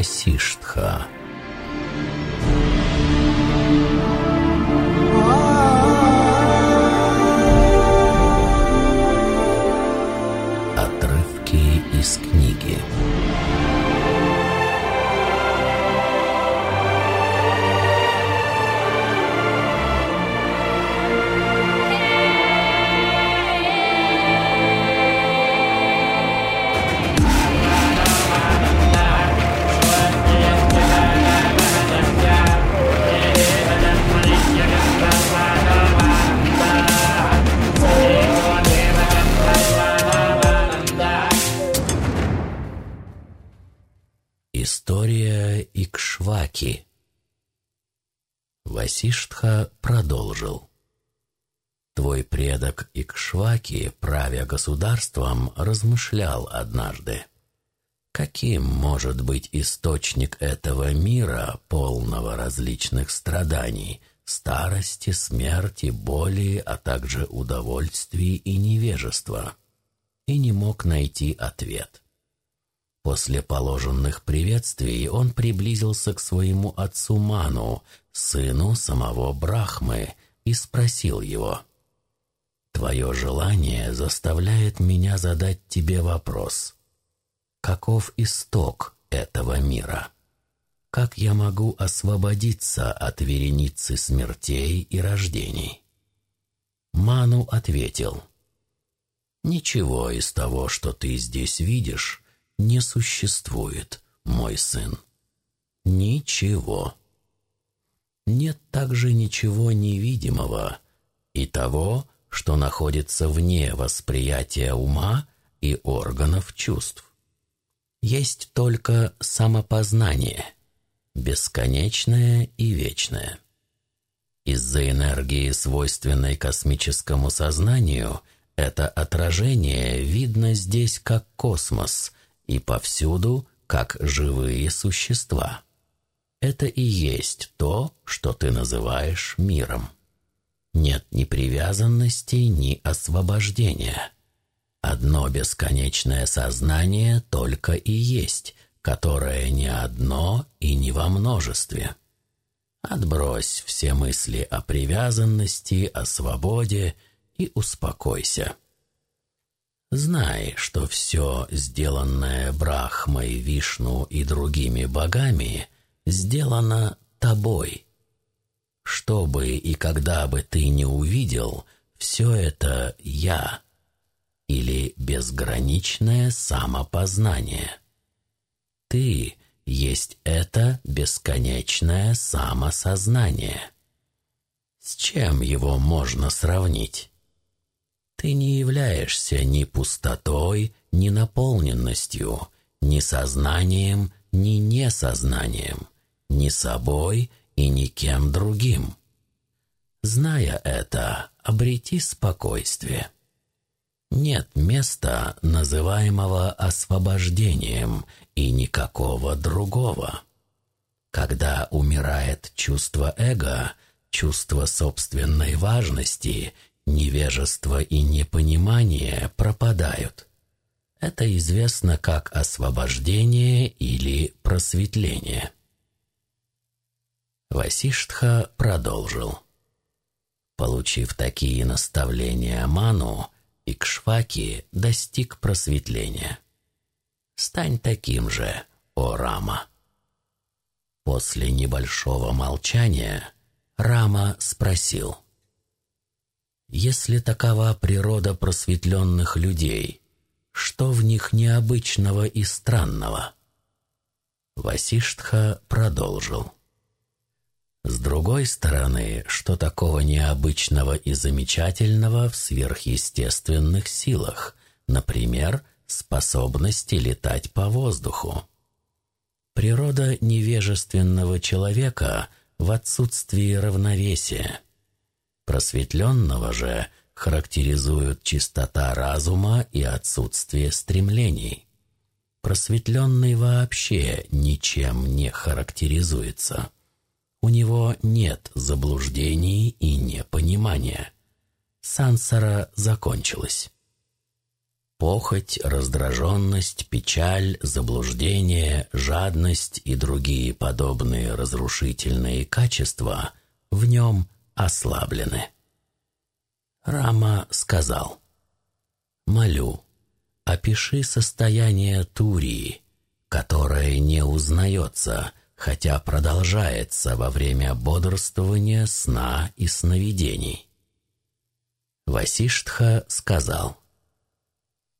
Васиштха. Васиштха продолжил. Твой предок Икшваки, правя государством, размышлял однажды. Каким может быть источник этого мира, полного различных страданий, старости, смерти, боли, а также удовольствий и невежества? И не мог найти ответ. После положенных приветствий он приблизился к своему отцу Ману, сыну самого Брахмы, и спросил его. «Твое желание заставляет меня задать тебе вопрос. Каков исток этого мира? Как я могу освободиться от вереницы смертей и рождений?» Ману ответил. «Ничего из того, что ты здесь видишь, не существует, мой сын. Ничего. Нет также ничего невидимого и того, что находится вне восприятия ума и органов чувств. Есть только самопознание, бесконечное и вечное. Из-за энергии, свойственной космическому сознанию, это отражение видно здесь как космос – и повсюду как живые существа. Это и есть то, что ты называешь миром. Нет ни привязанности, ни освобождения. Одно бесконечное сознание только и есть, которое не одно и не во множестве. Отбрось все мысли о привязанности, о свободе и успокойся. Знай, что все, сделанное Брахмой, Вишну и другими богами, сделано тобой. Что бы и когда бы ты не увидел, все это «я» или безграничное самопознание. Ты есть это бесконечное самосознание. С чем его можно сравнить? Ты не являешься ни пустотой, ни наполненностью, ни сознанием, ни несознанием, ни собой и ни кем другим. Зная это, обрети спокойствие. Нет места, называемого освобождением, и никакого другого. Когда умирает чувство эго, чувство собственной важности невежество и непонимание пропадают. Это известно как освобождение или просветление. Васиштха продолжил. Получив такие наставления Ману, Икшваки достиг просветления. «Стань таким же, о Рама!» После небольшого молчания Рама спросил – если такова природа просветленных людей, что в них необычного и странного? Васиштха продолжил. С другой стороны, что такого необычного и замечательного в сверхъестественных силах, например, способности летать по воздуху? Природа невежественного человека в отсутствии равновесия – Просветленного же характеризуют чистота разума и отсутствие стремлений. Просветленный вообще ничем не характеризуется. У него нет заблуждений и непонимания. Сансара закончилась. Похоть, раздраженность, печаль, заблуждение, жадность и другие подобные разрушительные качества в нем ослаблены. Рама сказал, «Молю, опиши состояние Турии, которое не узнается, хотя продолжается во время бодрствования, сна и сновидений». Васиштха сказал,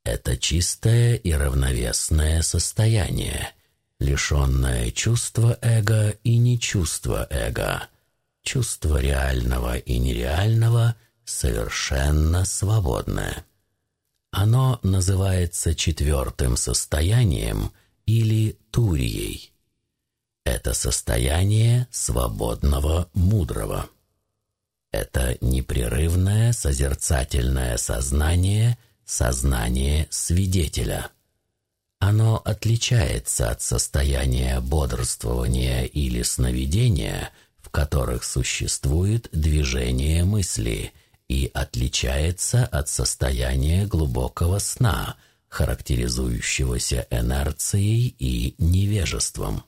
«Это чистое и равновесное состояние, лишенное чувства эго и нечувства эго, чувство реального и нереального совершенно свободное». Оно называется четвертым состоянием или турией. Это состояние свободного мудрого. Это непрерывное созерцательное сознание, сознание свидетеля. Оно отличается от состояния бодрствования или сновидения, в которых существует движение мысли, и отличается от состояния глубокого сна, характеризующегося инерцией и невежеством.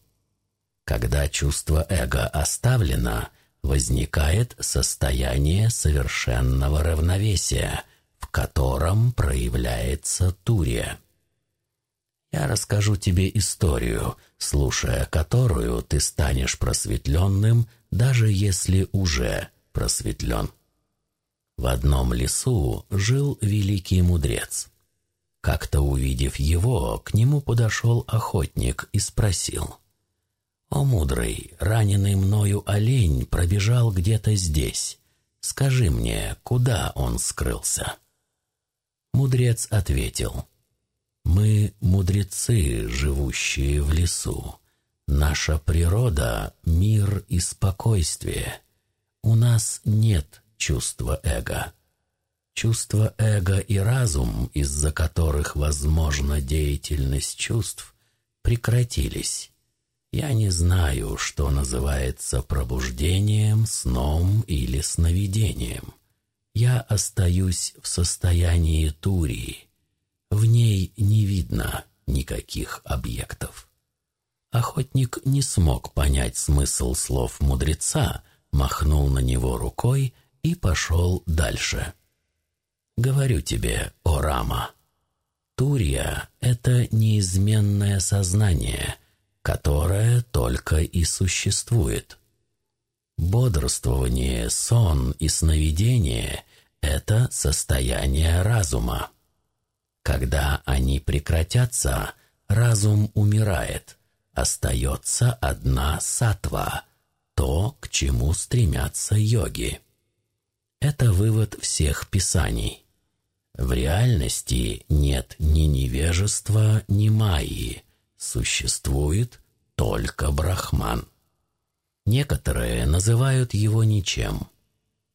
Когда чувство эго оставлено – возникает состояние совершенного равновесия, в котором проявляется турия. Я расскажу тебе историю, слушая которую ты станешь просветленным, даже если уже просветлен. В одном лесу жил великий мудрец. Как-то увидев его, к нему подошел охотник и спросил — «О, мудрый, раненый мною олень пробежал где-то здесь. Скажи мне, куда он скрылся?» Мудрец ответил, «Мы мудрецы, живущие в лесу. Наша природа — мир и спокойствие. У нас нет чувства эго. Чувство эго и разум, из-за которых возможна деятельность чувств, прекратились. Я не знаю, что называется пробуждением, сном или сновидением. Я остаюсь в состоянии турии. В ней не видно никаких объектов. Охотник не смог понять смысл слов мудреца, махнул на него рукой и пошел дальше. «Говорю тебе, о Рама, Турия — это неизменное сознание — которое только и существует. Бодрствование, сон и сновидение — это состояние разума. Когда они прекратятся, разум умирает, остается одна сатва, то, к чему стремятся йоги. Это вывод всех писаний. В реальности нет ни невежества, ни майи, Существует только Брахман. Некоторые называют его ничем,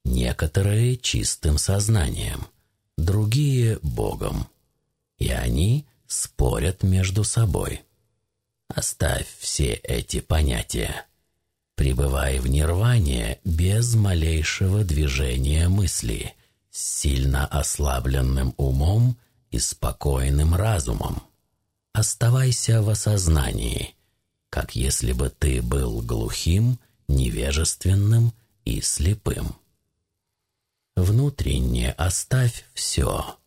некоторые чистым сознанием, другие — Богом. И они спорят между собой. Оставь все эти понятия. Пребывай в нирване без малейшего движения мысли, с сильно ослабленным умом и спокойным разумом оставайся в осознании, как если бы ты был глухим, невежественным и слепым. Внутренне оставь все,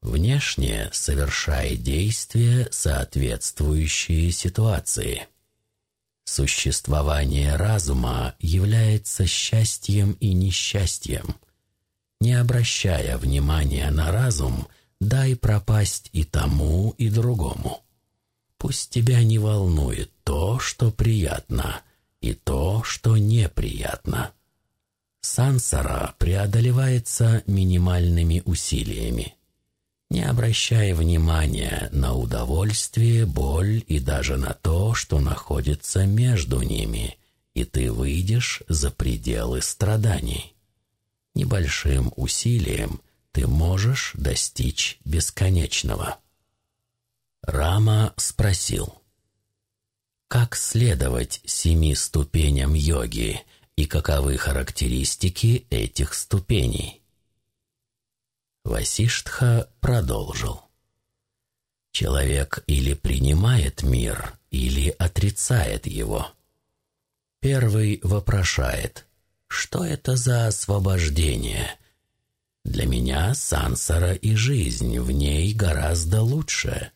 внешне совершай действия, соответствующие ситуации. Существование разума является счастьем и несчастьем. Не обращая внимания на разум, дай пропасть и тому, и другому. Пусть тебя не волнует то, что приятно, и то, что неприятно. Сансара преодолевается минимальными усилиями. Не обращая внимания на удовольствие, боль и даже на то, что находится между ними, и ты выйдешь за пределы страданий. Небольшим усилием ты можешь достичь бесконечного. Рама спросил, как следовать семи ступеням йоги и каковы характеристики этих ступеней? Васиштха продолжил. Человек или принимает мир, или отрицает его. Первый вопрошает, что это за освобождение? Для меня сансара и жизнь в ней гораздо лучше.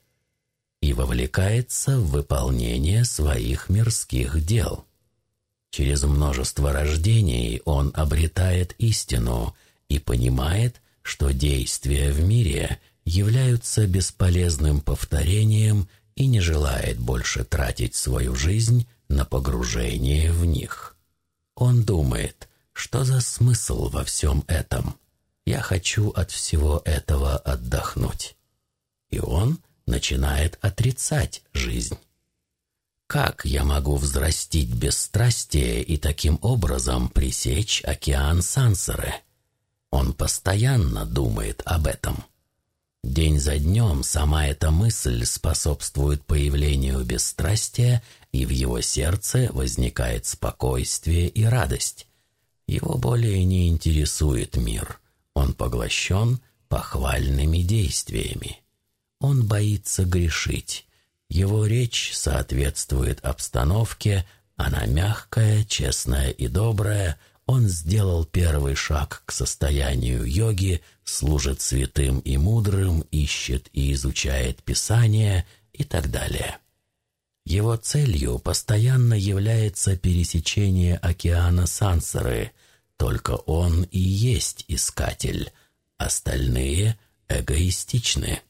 И вовлекается в выполнение своих мирских дел. Через множество рождений он обретает истину и понимает, что действия в мире являются бесполезным повторением и не желает больше тратить свою жизнь на погружение в них. Он думает, что за смысл во всем этом? Я хочу от всего этого отдохнуть. И он начинает отрицать жизнь. Как я могу взрастить бесстрастие и таким образом пресечь океан сансары? Он постоянно думает об этом. День за днем сама эта мысль способствует появлению бесстрастия, и в его сердце возникает спокойствие и радость. Его более не интересует мир. Он поглощен похвальными действиями. Он боится грешить. Его речь соответствует обстановке, она мягкая, честная и добрая – он сделал первый шаг к состоянию йоги, служит святым и мудрым, ищет и изучает Писание и так далее. Его целью постоянно является пересечение океана сансары, только он и есть искатель, остальные эгоистичны.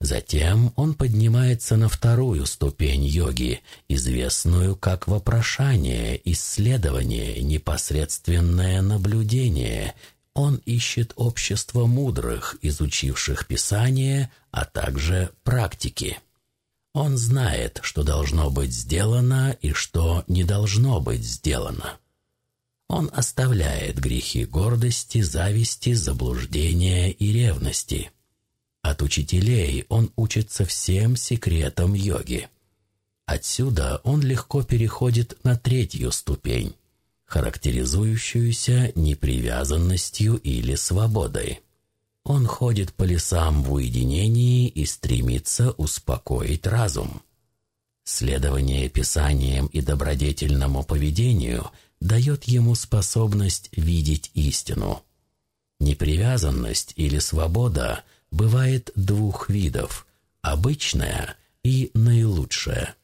Затем он поднимается на вторую ступень йоги, известную как вопрошание, исследование, непосредственное наблюдение. Он ищет общество мудрых, изучивших Писание, а также практики. Он знает, что должно быть сделано и что не должно быть сделано. Он оставляет грехи гордости, зависти, заблуждения и ревности – от учителей он учится всем секретам йоги. Отсюда он легко переходит на третью ступень, характеризующуюся непривязанностью или свободой. Он ходит по лесам в уединении и стремится успокоить разум. Следование писаниям и добродетельному поведению дает ему способность видеть истину. Непривязанность или свобода – бывает двух видов – обычная и наилучшая.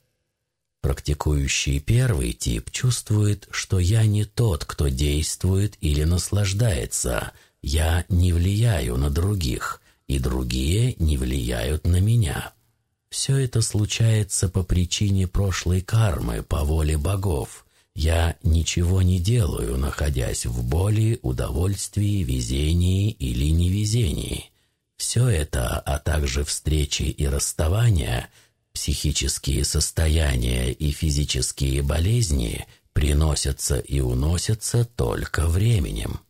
Практикующий первый тип чувствует, что я не тот, кто действует или наслаждается, я не влияю на других, и другие не влияют на меня. Все это случается по причине прошлой кармы, по воле богов. Я ничего не делаю, находясь в боли, удовольствии, везении или невезении. Все это, а также встречи и расставания, психические состояния и физические болезни приносятся и уносятся только временем.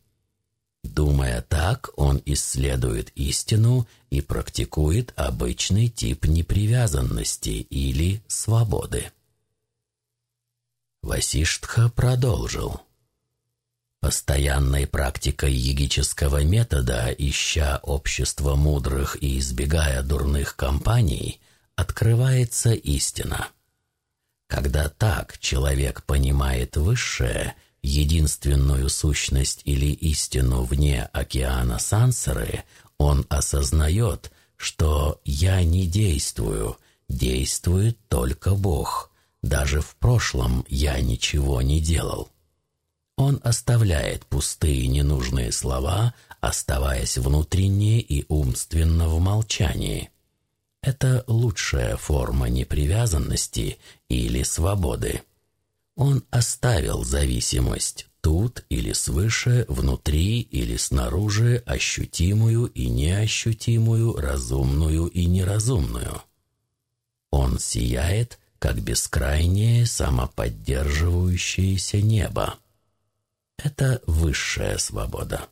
Думая так, он исследует истину и практикует обычный тип непривязанности или свободы. Васиштха продолжил. Постоянной практикой йогического метода, ища общество мудрых и избегая дурных компаний, открывается истина. Когда так человек понимает высшее, единственную сущность или истину вне океана сансары, он осознает, что «я не действую», действует только Бог. Даже в прошлом я ничего не делал. Он оставляет пустые ненужные слова, оставаясь внутренне и умственно в молчании. Это лучшая форма непривязанности или свободы. Он оставил зависимость тут или свыше, внутри или снаружи, ощутимую и неощутимую, разумную и неразумную. Он сияет, как бескрайнее самоподдерживающееся небо. Это высшая свобода.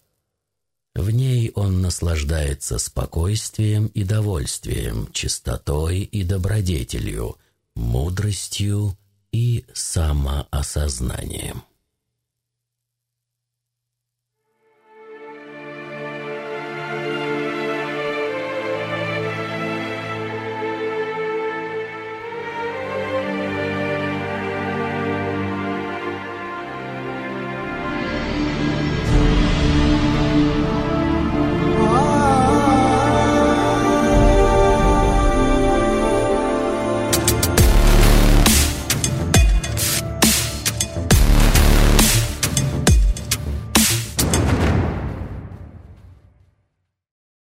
В ней он наслаждается спокойствием и довольствием, чистотой и добродетелью, мудростью и самоосознанием.